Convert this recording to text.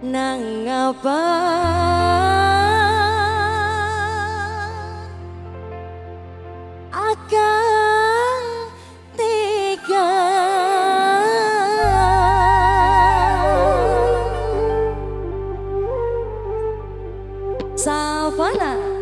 nang apa akan tega Savana.